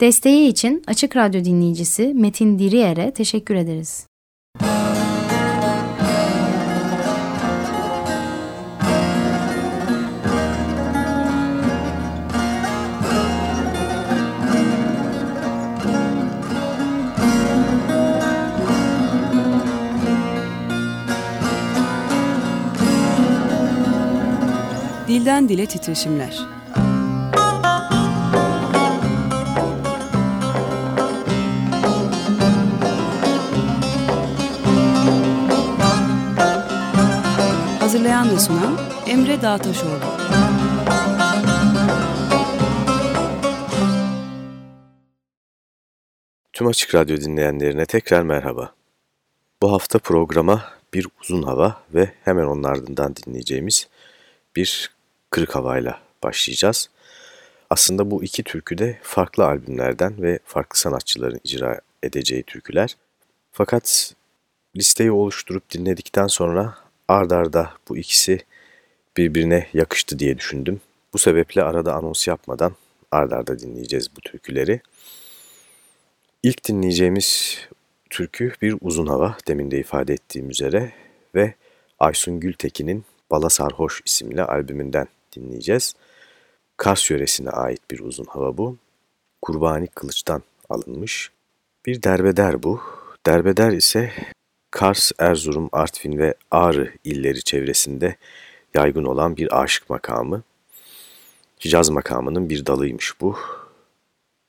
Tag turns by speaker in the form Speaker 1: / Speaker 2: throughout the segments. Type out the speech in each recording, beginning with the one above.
Speaker 1: Desteği için Açık Radyo dinleyicisi Metin Diriyer'e teşekkür ederiz.
Speaker 2: Dilden Dile Titreşimler Hazırlayan ve sunan Emre Dağtaşoğlu.
Speaker 3: Tüm Açık Radyo dinleyenlerine tekrar merhaba. Bu hafta programa bir uzun hava ve hemen onun ardından dinleyeceğimiz bir kırık havayla başlayacağız. Aslında bu iki türkü de farklı albümlerden ve farklı sanatçıların icra edeceği türküler. Fakat listeyi oluşturup dinledikten sonra ard arda bu ikisi birbirine yakıştı diye düşündüm. Bu sebeple arada anons yapmadan ard arda dinleyeceğiz bu türküleri. İlk dinleyeceğimiz türkü bir uzun hava demin de ifade ettiğim üzere ve Aysun Gültekin'in Bala Sarhoş isimli albümünden dinleyeceğiz. Kars yöresine ait bir uzun hava bu. Kurbani Kılıç'tan alınmış. Bir derbeder bu. Derbeder ise Kars, Erzurum, Artvin ve Ağrı illeri çevresinde yaygın olan bir aşık makamı. Hicaz makamının bir dalıymış bu.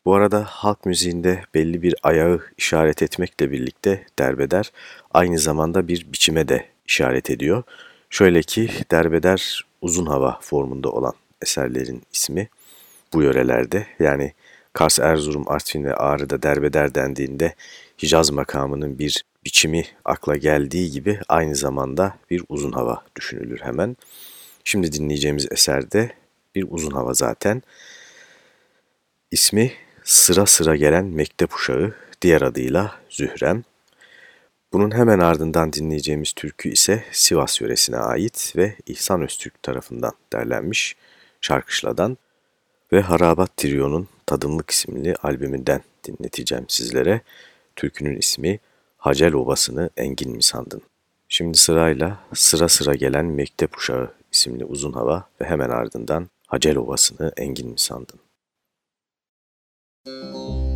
Speaker 3: Bu arada halk müziğinde belli bir ayağı işaret etmekle birlikte derbeder aynı zamanda bir biçime de işaret ediyor. Şöyle ki derbeder uzun hava formunda olan eserlerin ismi bu yörelerde yani Kars, Erzurum, Artvin ve Ağrı'da derbeder dendiğinde Hicaz makamının bir biçimi akla geldiği gibi aynı zamanda bir uzun hava düşünülür hemen. Şimdi dinleyeceğimiz eserde bir uzun hava zaten. İsmi sıra sıra gelen mektep uşağı, diğer adıyla Zührem. Bunun hemen ardından dinleyeceğimiz türkü ise Sivas yöresine ait ve İhsan Öztürk tarafından derlenmiş Şarkışla'dan ve Harabat Trio'nun Tadımlık isimli albümünden dinleteceğim sizlere. Türkünün ismi Hacel Obası'nı Engin mi sandın? Şimdi sırayla Sıra Sıra Gelen Mektep Uşağı isimli uzun hava ve hemen ardından Hacel Obası'nı Engin mi sandın? Müzik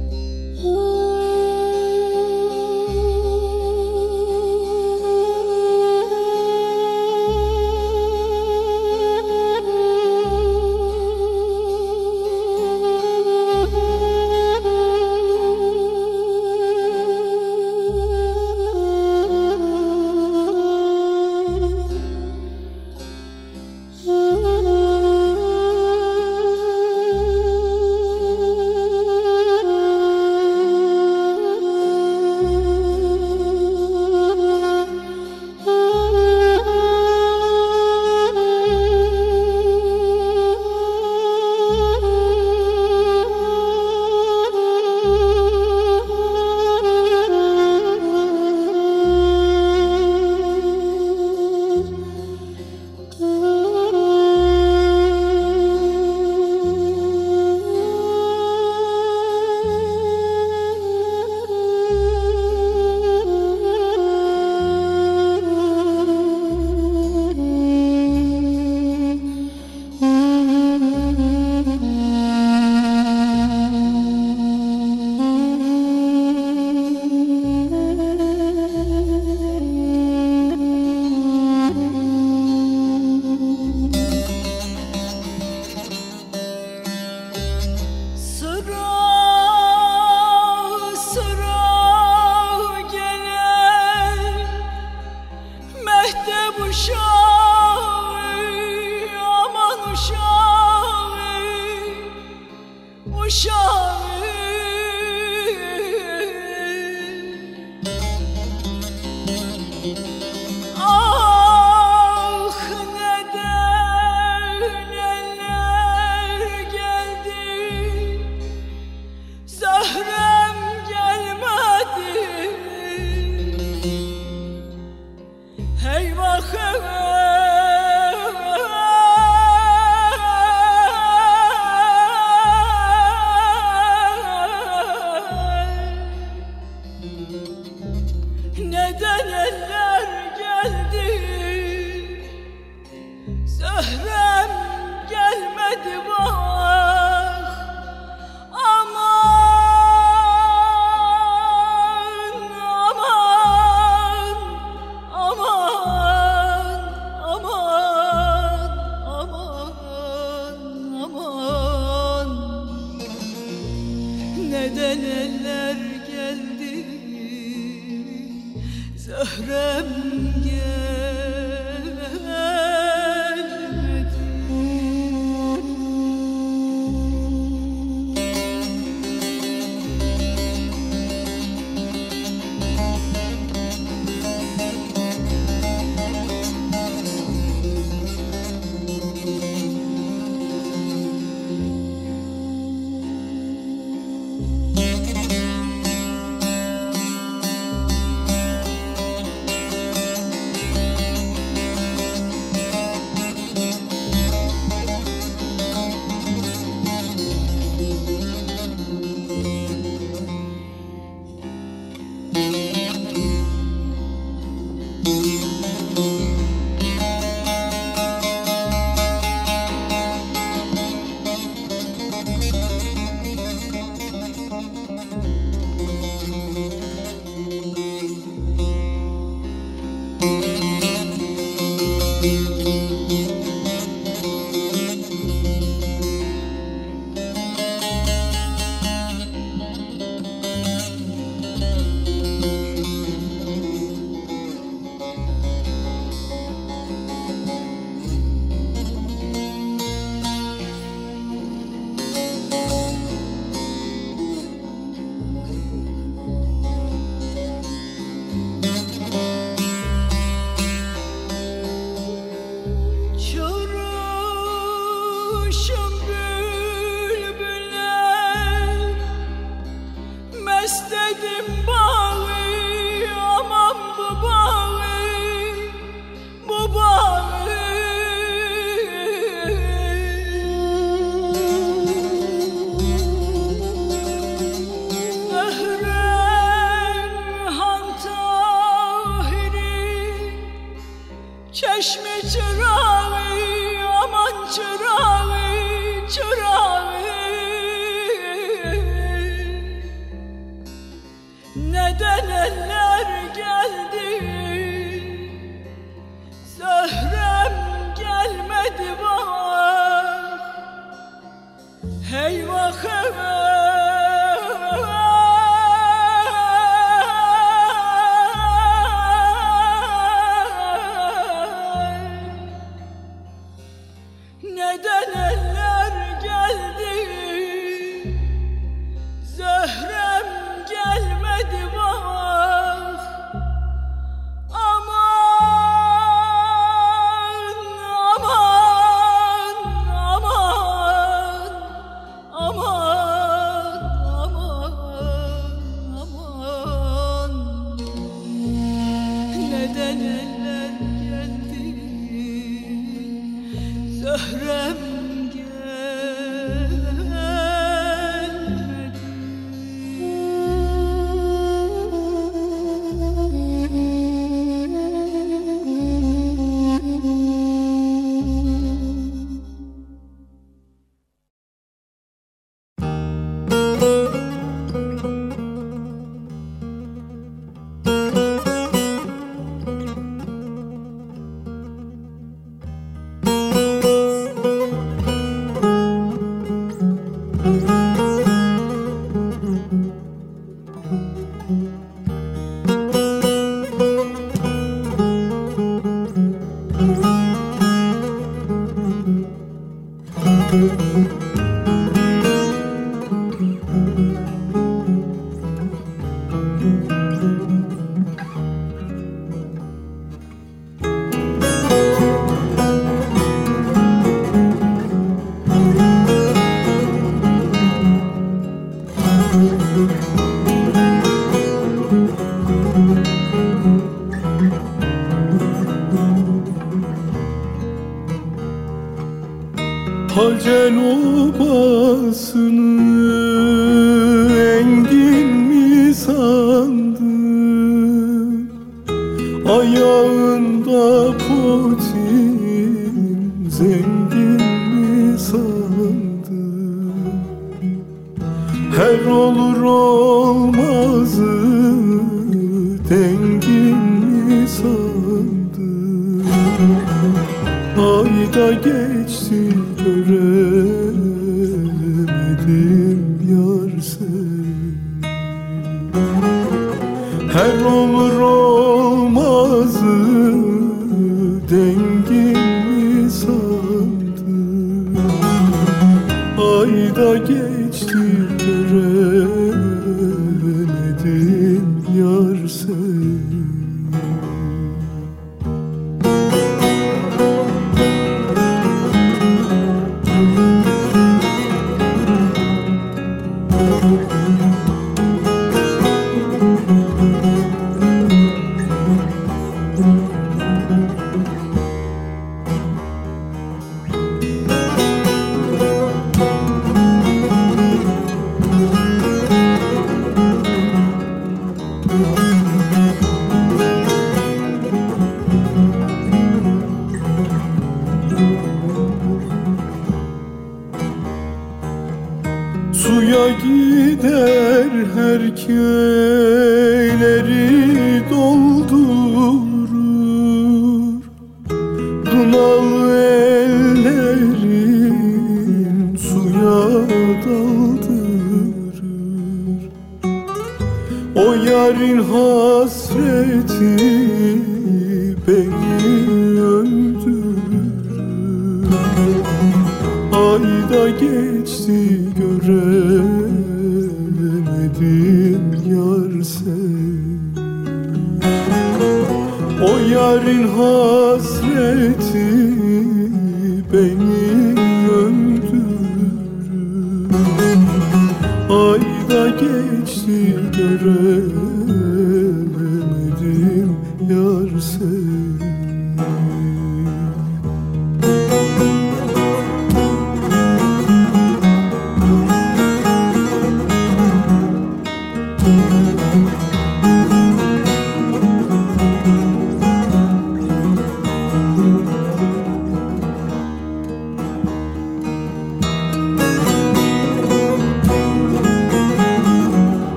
Speaker 4: göremedim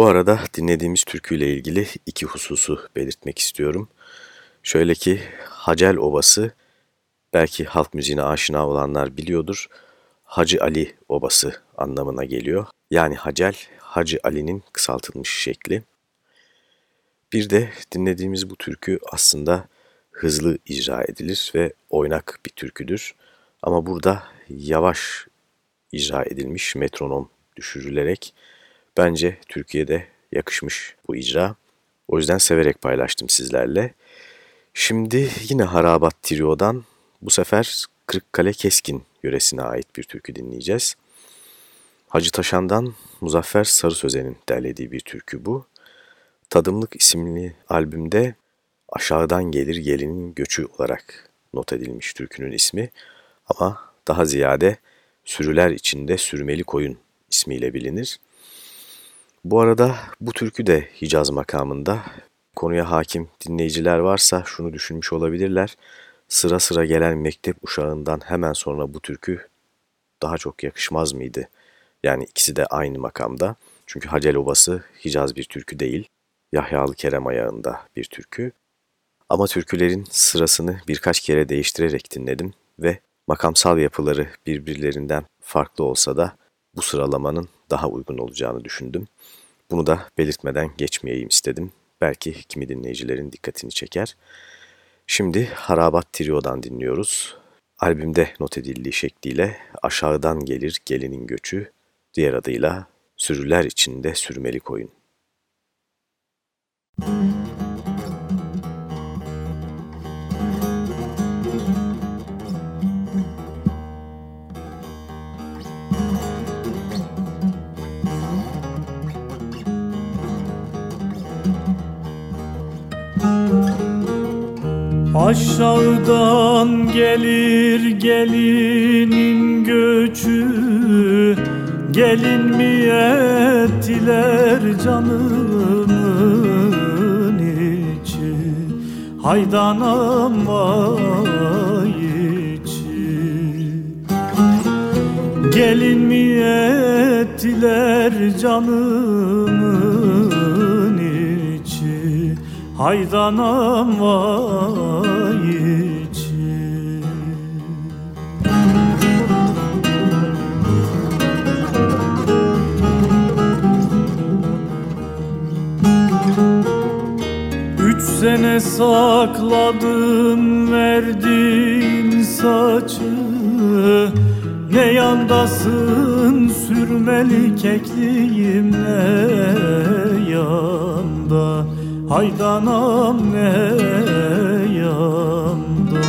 Speaker 3: Bu arada dinlediğimiz türküyle ilgili iki hususu belirtmek istiyorum. Şöyle ki Hacel Obası belki halk müziğine aşina olanlar biliyordur. Hacı Ali Obası anlamına geliyor. Yani Hacel, Hacı Ali'nin kısaltılmış şekli. Bir de dinlediğimiz bu türkü aslında hızlı icra edilir ve oynak bir türküdür. Ama burada yavaş icra edilmiş metronom düşürülerek bence Türkiye'de yakışmış bu icra. O yüzden severek paylaştım sizlerle. Şimdi yine Harabat Trio'dan bu sefer Kırıkkale Keskin yöresine ait bir türkü dinleyeceğiz. Hacı Taşan'dan Muzaffer Sarı Sözen'in derlediği bir türkü bu. Tadımlık isimli albümde Aşağıdan Gelir Gelinin Göçü olarak not edilmiş türkünün ismi ama daha ziyade Sürüler içinde Sürmeli Koyun ismiyle bilinir. Bu arada bu türkü de Hicaz makamında. Konuya hakim dinleyiciler varsa şunu düşünmüş olabilirler. Sıra sıra gelen mektep uşağından hemen sonra bu türkü daha çok yakışmaz mıydı? Yani ikisi de aynı makamda. Çünkü Hacel Obası Hicaz bir türkü değil. Yahyalı Kerem ayağında bir türkü. Ama türkülerin sırasını birkaç kere değiştirerek dinledim ve makamsal yapıları birbirlerinden farklı olsa da bu sıralamanın daha uygun olacağını düşündüm. Bunu da belirtmeden geçmeyeyim istedim. Belki kimi dinleyicilerin dikkatini çeker. Şimdi Harabat Trio'dan dinliyoruz. Albümde not edildiği şekliyle Aşağıdan Gelir Gelinin Göçü, diğer adıyla Sürüler içinde Sürmeli Koyun. Müzik
Speaker 4: Aşağıdan gelir gelinin göçü. Gelin mi ettiler canımın içi. Haydanam vay içi. Gelin mi ettiler canımın içi. Haydanam vay sene sakladım verdin saçı. Ne yandasın sürmeli kekliğim ne yanda Haydanam ne yanda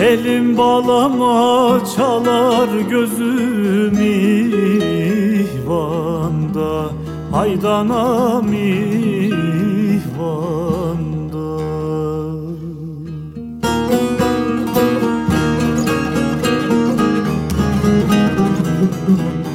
Speaker 4: Elim balama çalar gözüm ihvanda. Haydanam ihvanda. içinde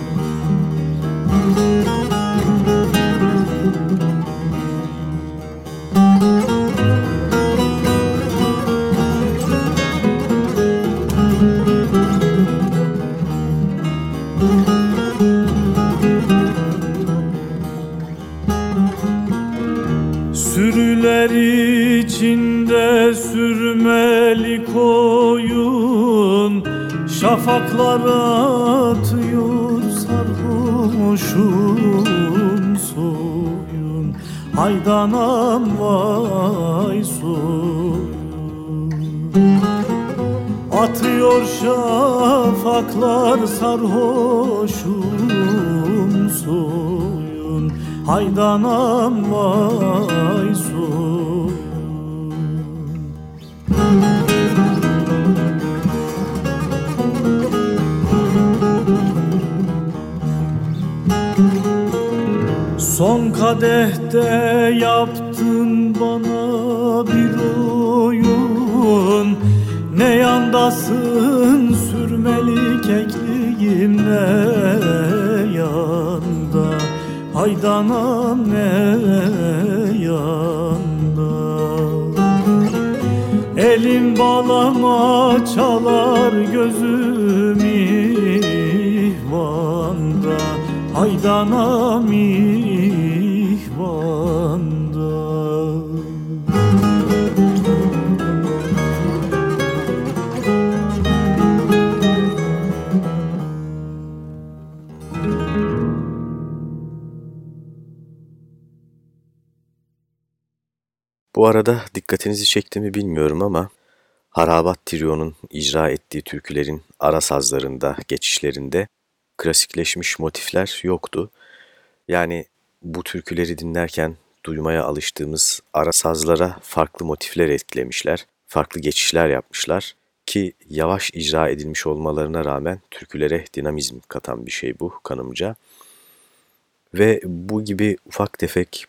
Speaker 3: Bu arada dikkatinizi çekti mi bilmiyorum ama Harabat Trio'nun icra ettiği türkülerin ara sazlarında, geçişlerinde klasikleşmiş motifler yoktu. Yani bu türküleri dinlerken duymaya alıştığımız ara sazlara farklı motifler etkilemişler, farklı geçişler yapmışlar ki yavaş icra edilmiş olmalarına rağmen türkülere dinamizm katan bir şey bu kanımca. Ve bu gibi ufak tefek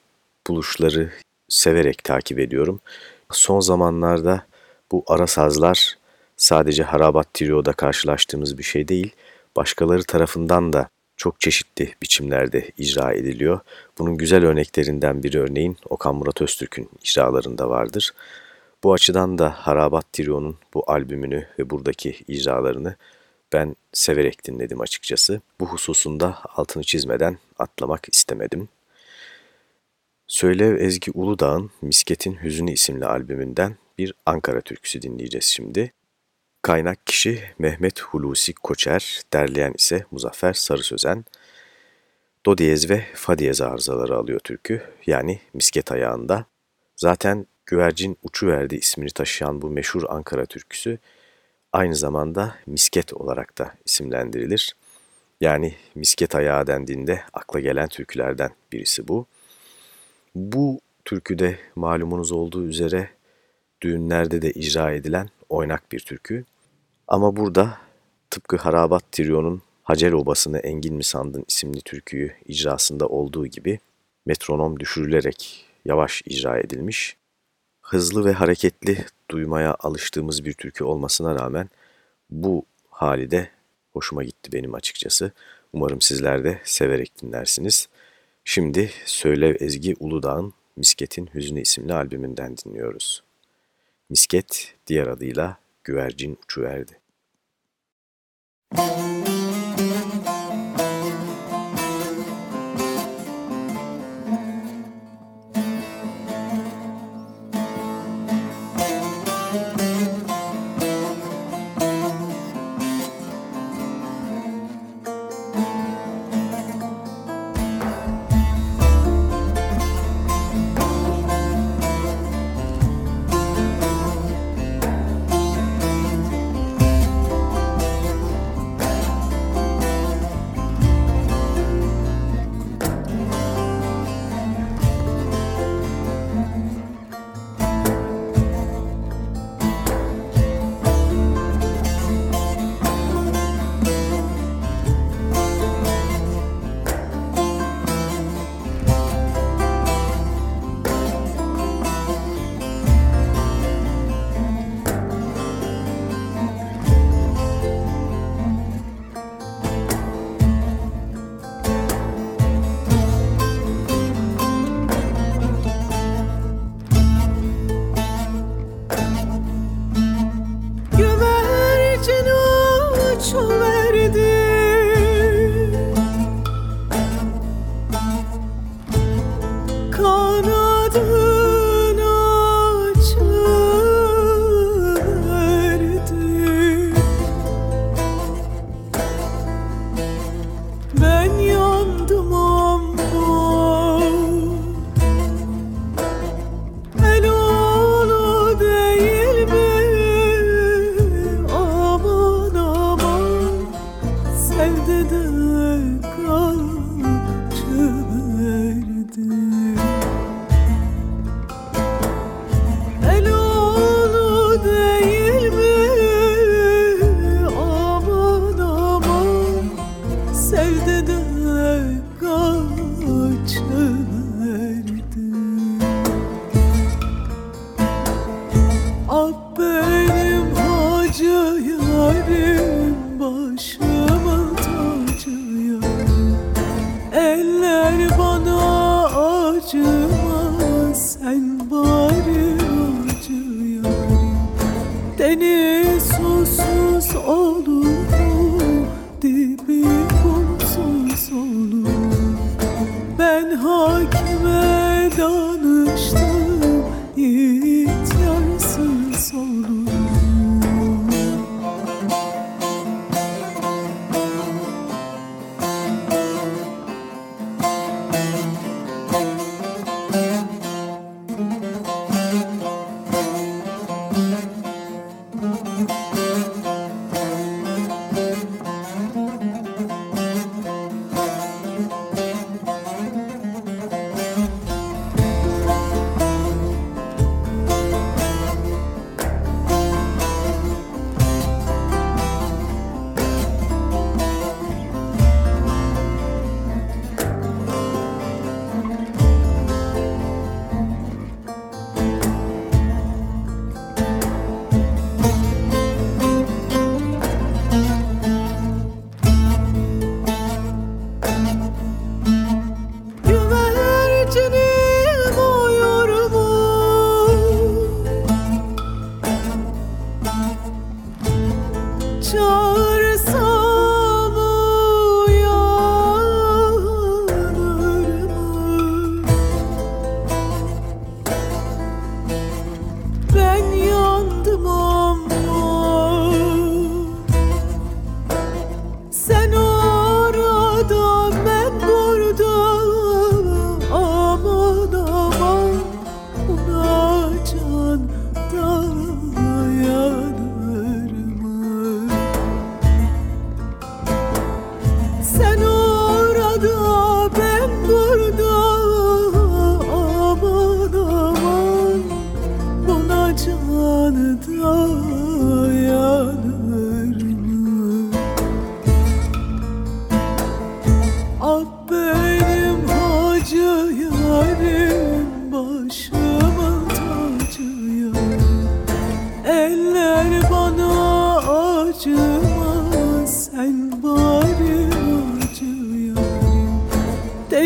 Speaker 3: buluşları severek takip ediyorum. Son zamanlarda bu ara sazlar sadece Harabat Trio'da karşılaştığımız bir şey değil, başkaları tarafından da çok çeşitli biçimlerde icra ediliyor. Bunun güzel örneklerinden biri örneğin Okan Murat Öztürk'ün icralarında vardır. Bu açıdan da Harabat Trio'nun bu albümünü ve buradaki icralarını ben severek dinledim açıkçası. Bu hususunda altını çizmeden atlamak istemedim.
Speaker 5: Söylev Ezgi Uludağ'ın Misket'in Hüzünü isimli albümünden bir Ankara türküsü dinleyeceğiz şimdi. Kaynak kişi Mehmet Hulusi Koçer, derleyen ise Muzaffer Sarı Sözen. Do diyez ve fa diyez arızaları alıyor türkü, yani misket ayağında. Zaten Güvercin Uçuverdi ismini taşıyan bu meşhur Ankara türküsü aynı zamanda misket olarak da isimlendirilir. Yani misket ayağı dendiğinde akla gelen türkülerden birisi bu. Bu türküde malumunuz olduğu üzere düğünlerde de icra edilen oynak bir türkü. Ama burada tıpkı Harabat Trio'nun Hacel Obasını Engin mi sandın isimli türküyü icrasında olduğu gibi metronom düşürülerek yavaş icra edilmiş. Hızlı ve hareketli duymaya alıştığımız bir türkü olmasına rağmen bu hali de hoşuma gitti benim açıkçası. Umarım sizler de severek dinlersiniz. Şimdi Söylev Ezgi Uludağ'ın Misket'in Hüznü isimli albümünden dinliyoruz. Misket diğer adıyla Güvercin Uçuverdi. Müzik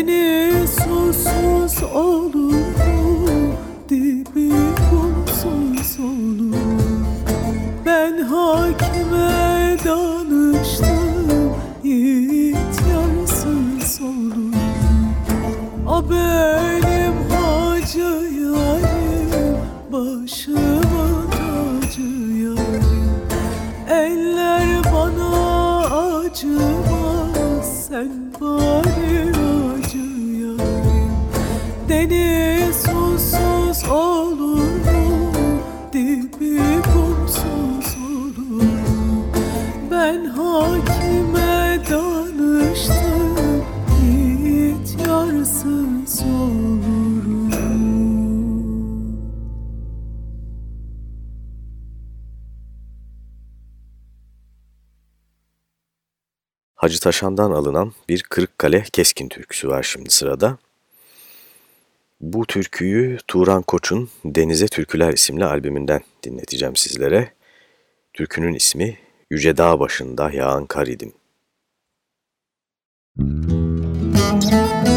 Speaker 5: beni susuz olur bu dibi kumsuz olur. Ben hakim
Speaker 3: Hacı Taşan'dan alınan bir Kırıkkale Keskin türküsü var şimdi sırada. Bu türküyü Turan Koç'un Denize Türküler isimli albümünden dinleteceğim sizlere. Türkünün ismi Yüce Dağ Başında Yağan Kar İdim.
Speaker 6: Müzik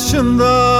Speaker 6: başında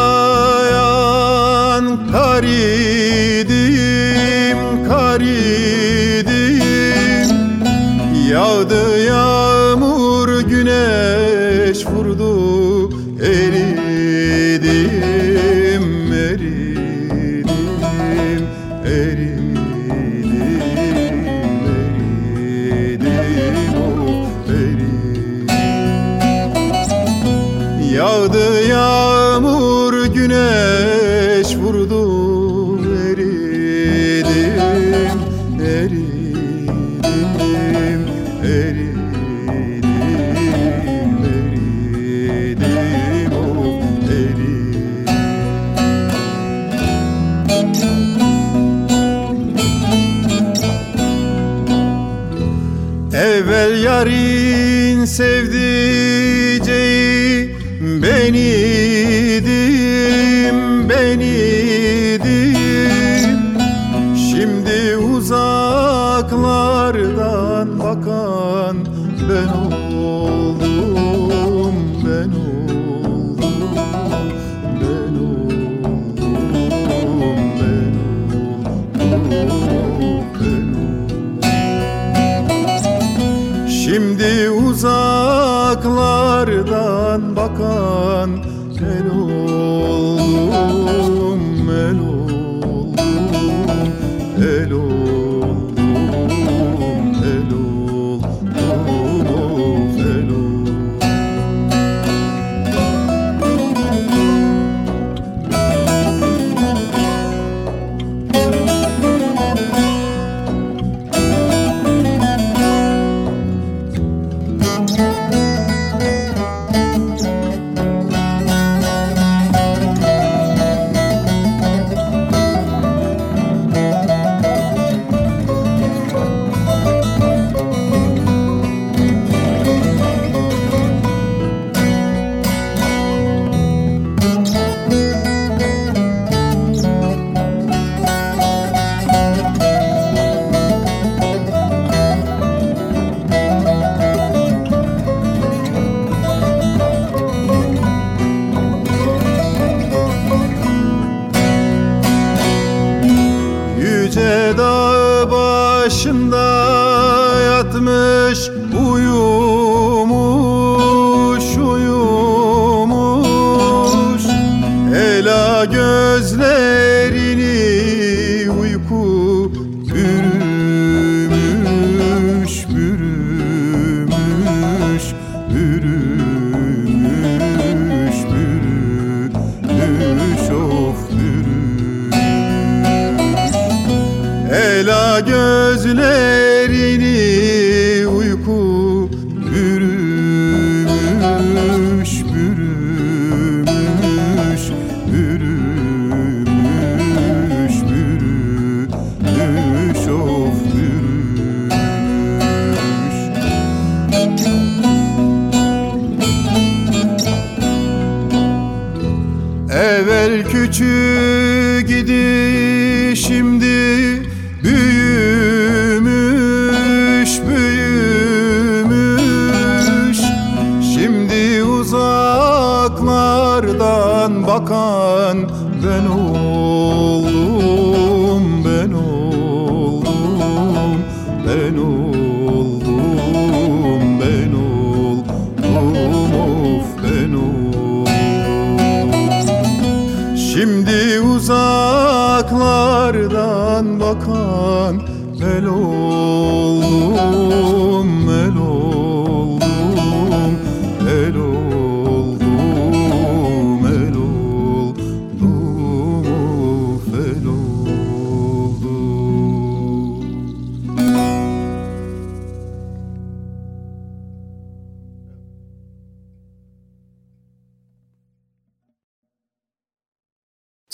Speaker 6: küçük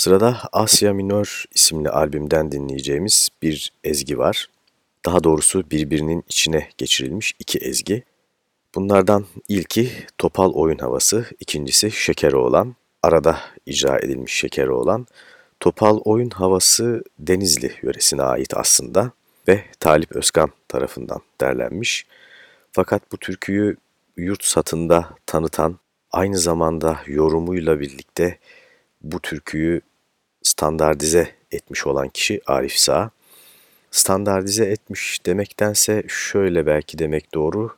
Speaker 3: Sırada Asya Minör isimli albümden dinleyeceğimiz bir ezgi var. Daha doğrusu birbirinin içine geçirilmiş iki ezgi. Bunlardan ilki Topal Oyun Havası, ikincisi Şekeri olan, arada icra edilmiş Şekeri olan. Topal Oyun Havası Denizli yöresine ait aslında ve Talip Özkan tarafından derlenmiş. Fakat bu türküyü yurt satında tanıtan, aynı zamanda yorumuyla birlikte bu türküyü standartize etmiş olan kişi Arif Sağ. Standartize etmiş demektense şöyle belki demek doğru.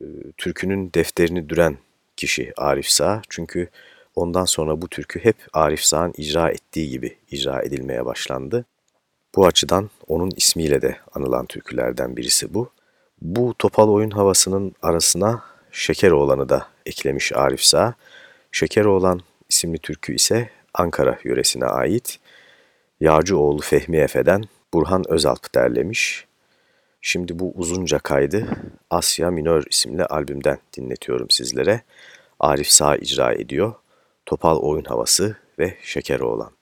Speaker 3: e, Türkünün defterini düren kişi Arif Sağ. Çünkü ondan sonra bu türkü hep Arif Sağ'ın icra ettiği gibi icra edilmeye başlandı. Bu açıdan onun ismiyle de anılan türkülerden birisi bu. Bu topal oyun havasının arasına Şekeroğlan'ı da eklemiş Arif Sağ. Şekeroğlan isimli türkü ise Ankara yöresine ait. Yağcıoğlu Fehmi Efe'den Burhan Özalp derlemiş. Şimdi bu uzunca kaydı Asya Minör isimli albümden dinletiyorum sizlere. Arif Sağ icra ediyor. Topal oyun havası ve Şekeroğlan.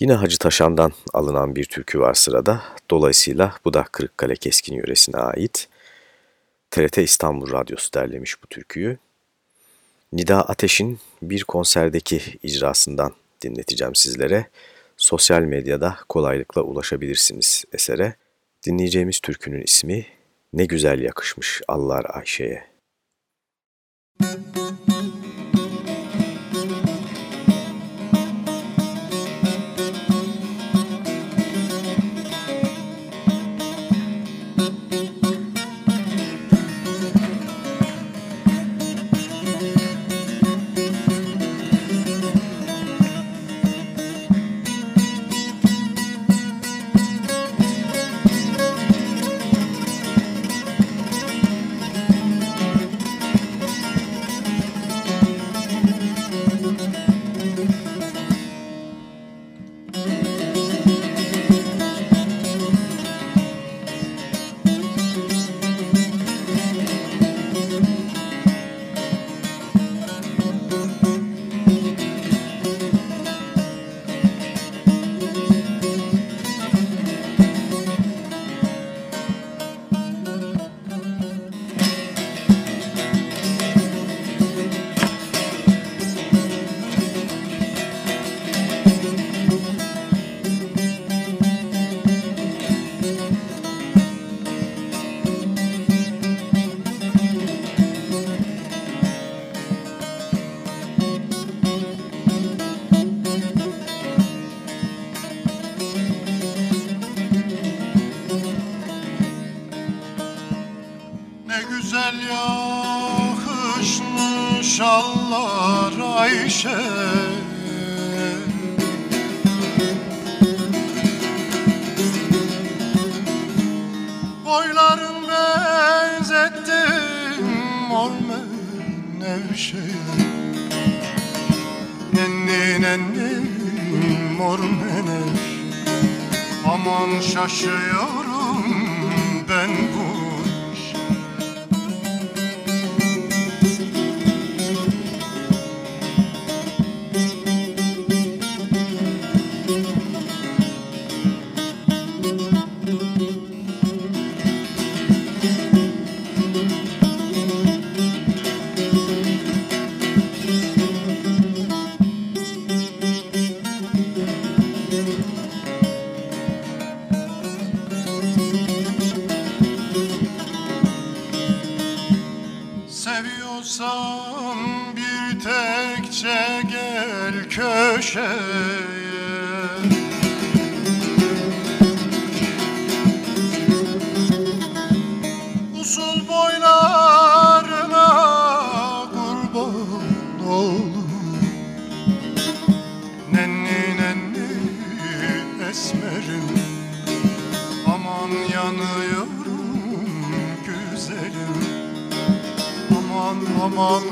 Speaker 3: Yine Hacı Taşan'dan alınan bir türkü var sırada. Dolayısıyla bu da Kırıkkale Keskin yöresine ait. TRT İstanbul Radyosu derlemiş bu türküyü. Nida Ateş'in bir konserdeki icrasından dinleteceğim sizlere. Sosyal medyada kolaylıkla ulaşabilirsiniz esere. Dinleyeceğimiz türkünün ismi Ne Güzel Yakışmış Allar Ayşe'ye. Müzik
Speaker 6: şaşıyorum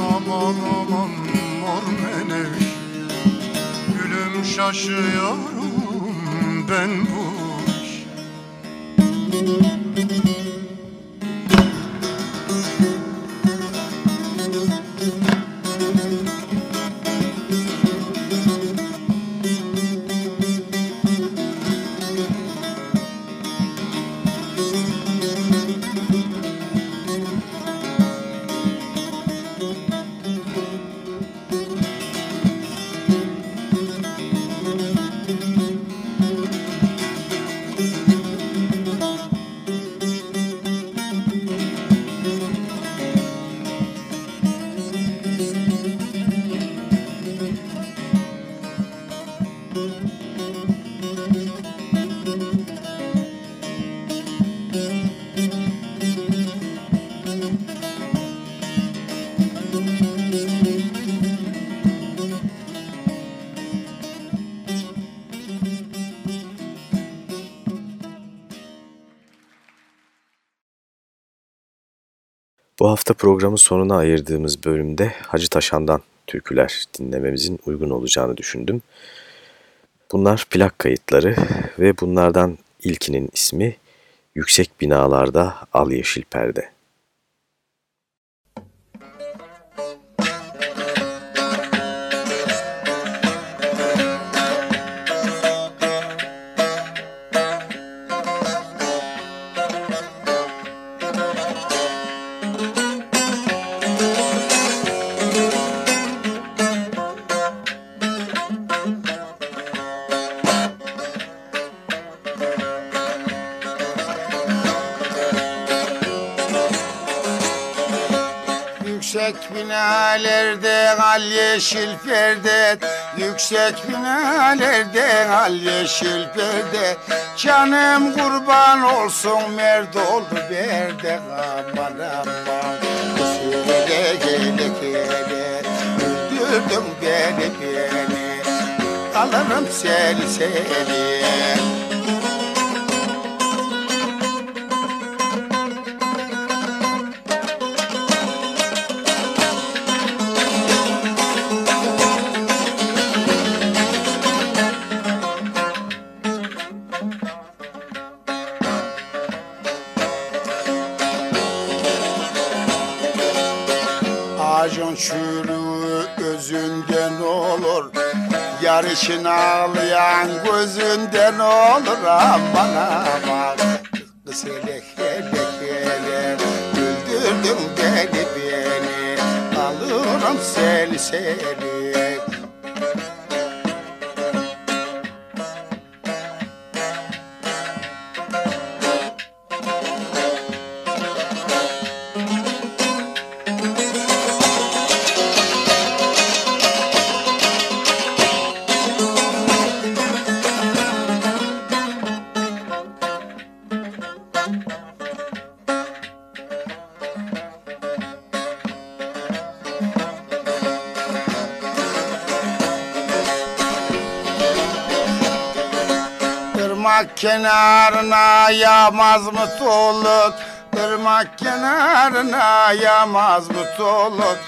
Speaker 6: aman aman mor menevşe. Gülüm şaşıyorum ben bu
Speaker 3: hafta programın sonuna ayırdığımız bölümde Hacı Taşan'dan türküler dinlememizin uygun olacağını düşündüm. Bunlar plak kayıtları ve bunlardan ilkinin ismi Yüksek Binalarda Al Yeşil Perde.
Speaker 7: Binalerde al yeşil perde Yüksek binalerde al yeşil perde. Canım kurban olsun merd oldu berde. Aman aman Söyle gele gele Öldürdün beni beni. Alırım seni seni Yarışın ağlayan gözünden olur Aman aman. Kız hele hele hele Güldürdün beni beni. Alırım seni seni Irmak kenarına yağmaz mı soluk? Irmak kenarına yağmaz mı soluk?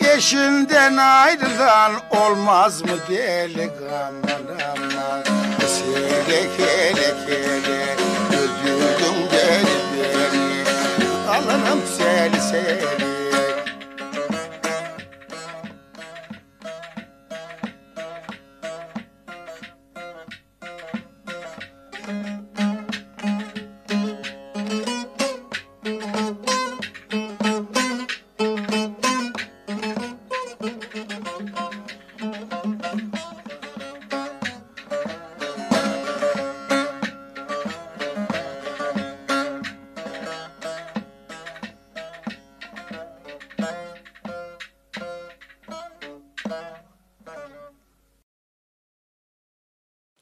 Speaker 7: Eşinden ayrılan olmaz mı deli aman Selek hele hele öldürdün beni beni Alırım seni seni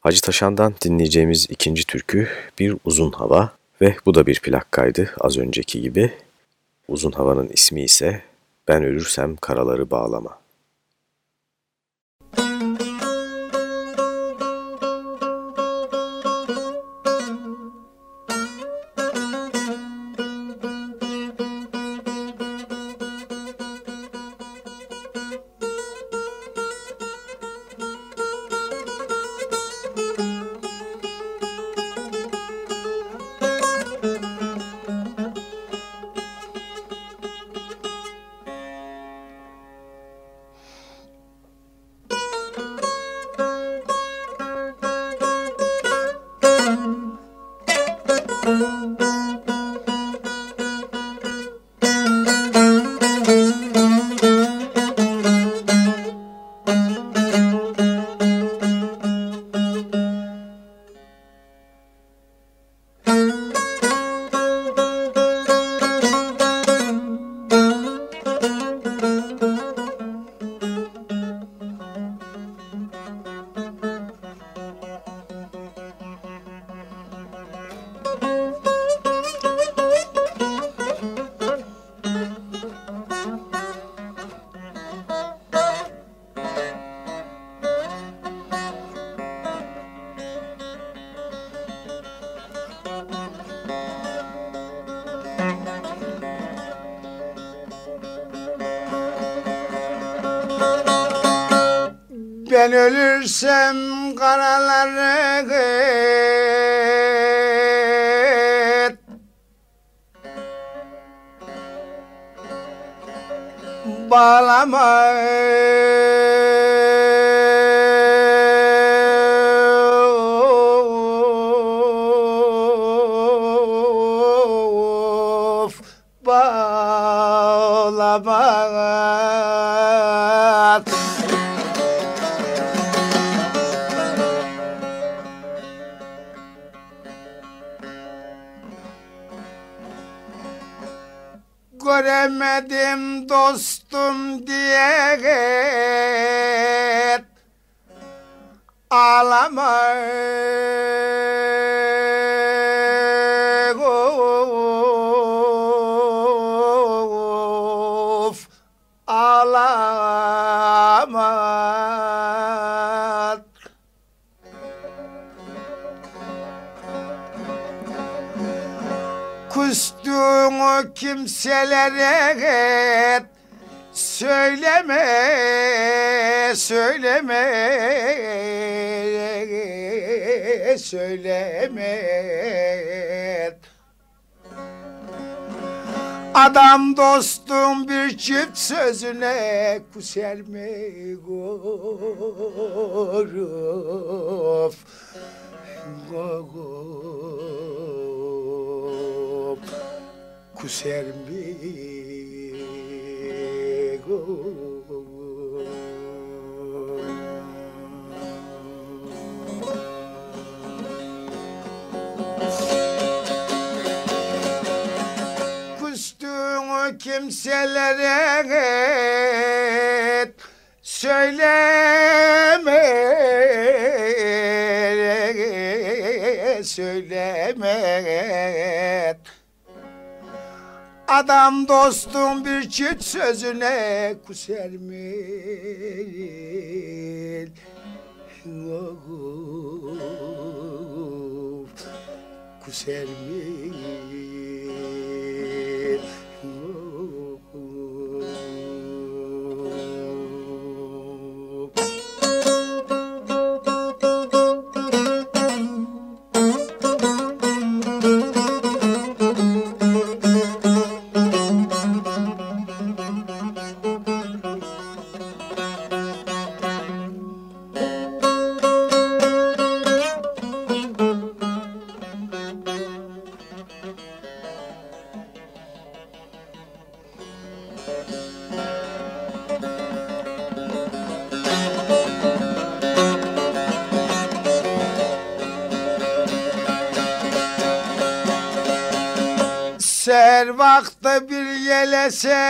Speaker 3: Hacı Taşan'dan dinleyeceğimiz ikinci türkü bir uzun hava ve bu da bir plak kaydı az önceki gibi. Uzun havanın ismi ise Ben Ölürsem Karaları Bağlama.
Speaker 7: Ağlama Of. Ağlama Kustuğunu kimselere söyleme, söyleme, söyleme. Adam dostum bir çift sözüne kuser mi goruf? Goruf kuser mi kimselere söyleme söyleme Adam dostum bir çift sözüne kuser mi? Kuser mi? Ser vakti bir yele ser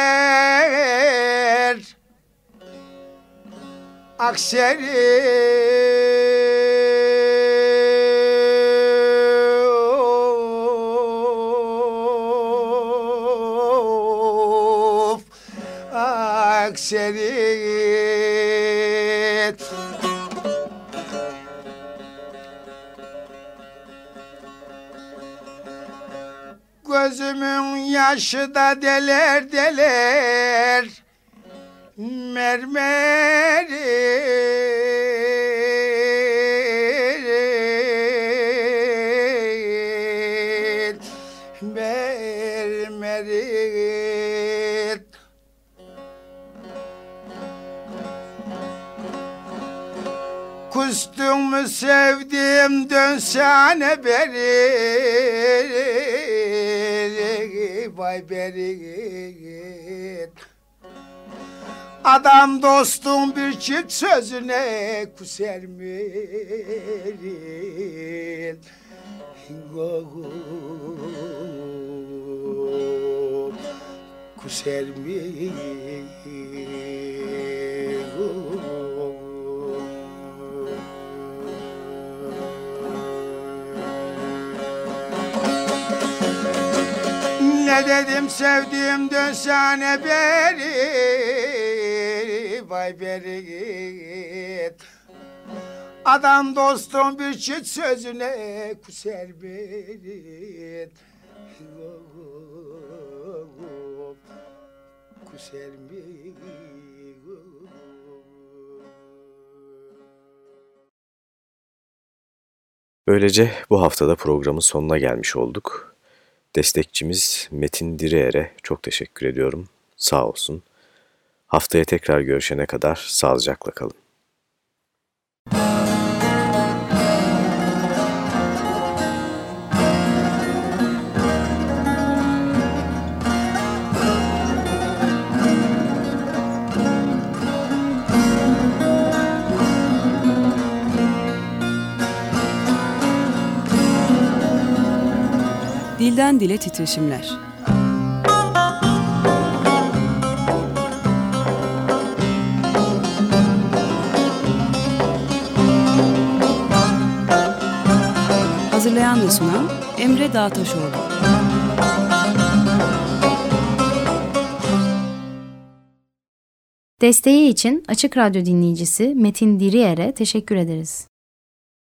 Speaker 7: Gözümün yaşı da deler deler Mermerit Mermerit Kustun mu sevdiğim dönsene beri Vay beri Adam dostum bir çift sözüne kuser mi? Kuser mi? Dedim sevdiğim dönsene beri. Vay beri git. Adam dostum bir çift sözüne kuser beni Kuser beni
Speaker 3: Böylece bu haftada programın sonuna gelmiş olduk. Destekçimiz Metin Diriyer'e çok teşekkür ediyorum. Sağ olsun. Haftaya tekrar görüşene kadar sağlıcakla kalın.
Speaker 2: Dilden dile titreşimler. Hazırlayan ve sunan Emre Dağtaşoğlu.
Speaker 1: Desteği için Açık Radyo dinleyicisi Metin Diriyer'e teşekkür ederiz.